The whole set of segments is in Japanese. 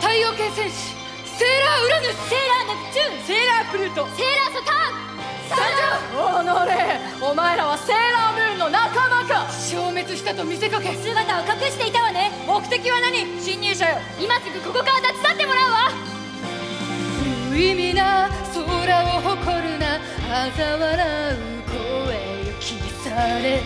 王系戦士セーラーウラヌスセーラーネプチューンセーラープルート。セーラーサターン参上おのれお前らはセーラームーンの仲間か消滅したと見せかけ姿を隠していたわね目的は何侵入者よ今すぐここから立ち去ってもらうわ無意味な空を誇るな嘲笑う声よ消され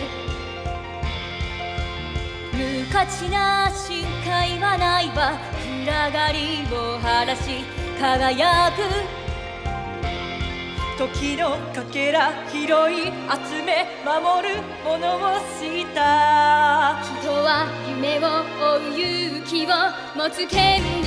無価値な深海はないわ暗がりを晴らし輝く時のかけら拾い集め守るものをした。人は夢を追う勇気を持つ権利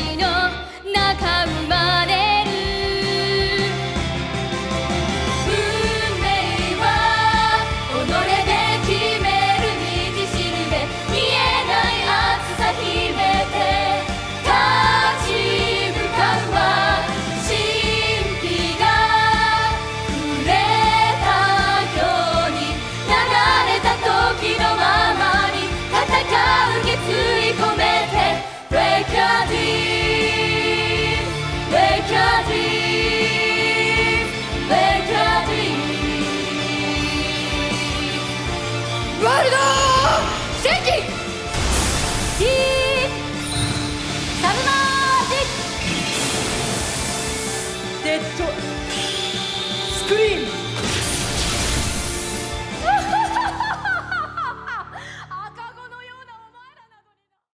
スクリーン。